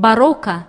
барокко.